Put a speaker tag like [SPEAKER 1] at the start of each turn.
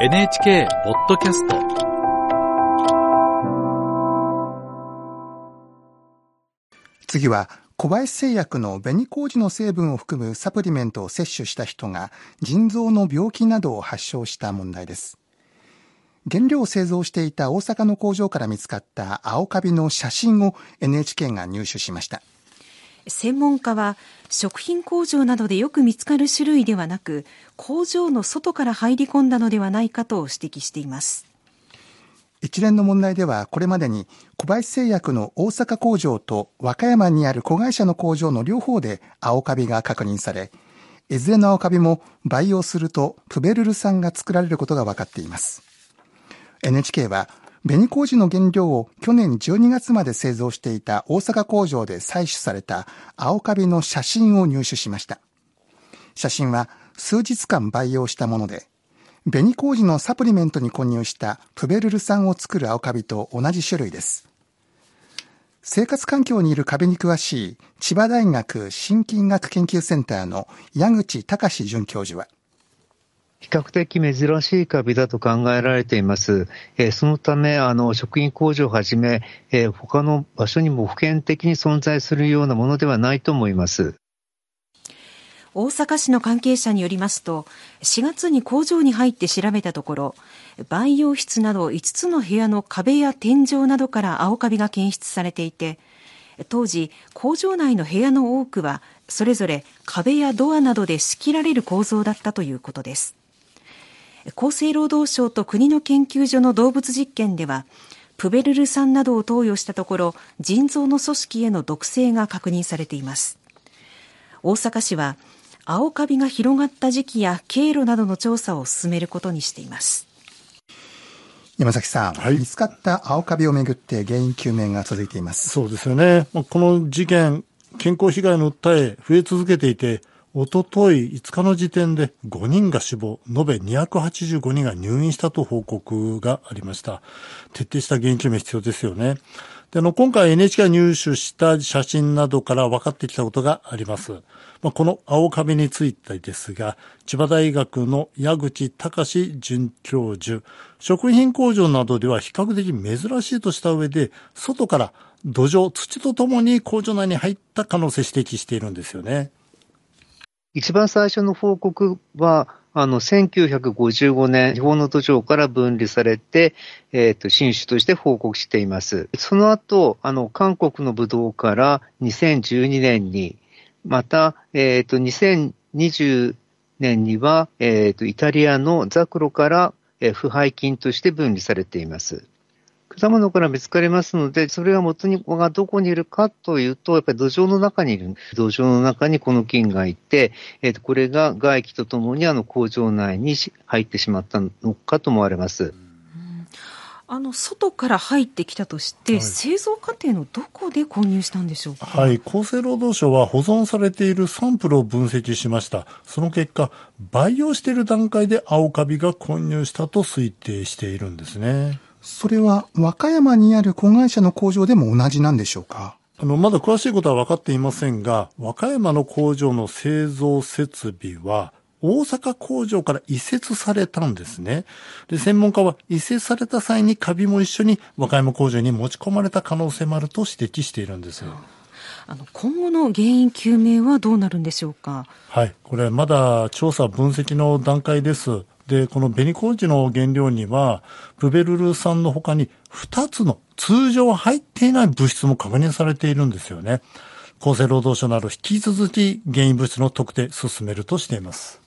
[SPEAKER 1] NHK ポッドキャスト。
[SPEAKER 2] 次は小林製薬の紅麹の成分を含むサプリメントを摂取した人が腎臓の病気などを発症した問題です。原料を製造していた大阪の工場から見つかった青カビの写真を NHK が入手しました。
[SPEAKER 3] 専門家は食品工場などでよく見つかる種類ではなく工場の外から入り込んだのではないかと指摘しています。
[SPEAKER 2] 一連の問題ではこれまでに小林製薬の大阪工場と和歌山にある子会社の工場の両方で青カビが確認されいずれの青カビも培養するとプベルル酸が作られることが分かっています。NHK は紅麹の原料を去年12月まで製造していた大阪工場で採取された青カビの写真を入手しました。写真は数日間培養したもので紅麹のサプリメントに混入したプベルル酸を作る青カビと同じ種類です。生活環境にいるカビに詳しい千葉大学心筋学研究センターの矢口隆准教授は
[SPEAKER 4] 比較的珍しいカビだと考えられています。えー、そのため、あの、食品工場をはじめ、えー、他の場所にも普遍的に存在するようなものではないと思います。
[SPEAKER 3] 大阪市の関係者によりますと、4月に工場に入って調べたところ、培養室など5つの部屋の壁や天井などから青カビが検出されていて、当時、工場内の部屋の多くは、それぞれ壁やドアなどで仕切られる構造だったということです。厚生労働省と国の研究所の動物実験ではプベルル酸などを投与したところ腎臓の組織への毒性が確認されています。大阪市は青カビが広がった時期や経路などの調査を進めることにしています。
[SPEAKER 2] 山崎さん、はい、見つかった青カビをめぐって原因究明が続いています。
[SPEAKER 5] そうですよね。この事件健康被害の訴え増え続けていておととい5日の時点で5人が死亡、延べ285人が入院したと報告がありました。徹底した原因究明必要ですよね。で、あの、今回 NHK が入手した写真などから分かってきたことがあります。まあ、この青カビについてですが、千葉大学の矢口隆准教授、食品工場などでは比較的珍しいとした上で、外から土壌、土とともに工場内に入った可能性指摘しているんですよね。
[SPEAKER 4] 一番最初の報告は、あの、1955年、日本の土壌から分離されて、えっ、ー、と、新種として報告しています。その後、あの、韓国のブドウから2012年に、また、えっ、ー、と、2020年には、えっ、ー、と、イタリアのザクロから、腐敗菌として分離されています。果物から見つかりますので、それが元にがどこにいるかというと、やっぱり土壌の中にいる。土壌の中にこの菌がいて、えー、とこれが外気とともにあの工場内に入ってしまったのかと思われます。
[SPEAKER 3] あの外から入ってきたとして、はい、製造過程のどこで混入したんでしょうか？
[SPEAKER 5] はい、厚生労働省は保存されているサンプルを分析しました。その結果、培養している段階で青カビが混入したと推定しているんですね。
[SPEAKER 2] それは和歌山にある子会社の工場でも同じなんでしょうか？
[SPEAKER 5] あの、まだ詳しいことは分かっていませんが、和歌山の工場の製造設備は、大阪工場から移設されたんですね。で、専門家は移設された際にカビも一緒に和歌山工場に持ち込まれた可能性もあると指摘しているんですよ。
[SPEAKER 3] あの今後の原因究明はどうなるんでしょうか？
[SPEAKER 5] はい、これまだ調査分析の段階です。で、この紅麹の原料には、プベルル酸の他に2つの通常入っていない物質も確認されているんですよね。厚生労働省など引き続き原因物質の特定進めるとしています。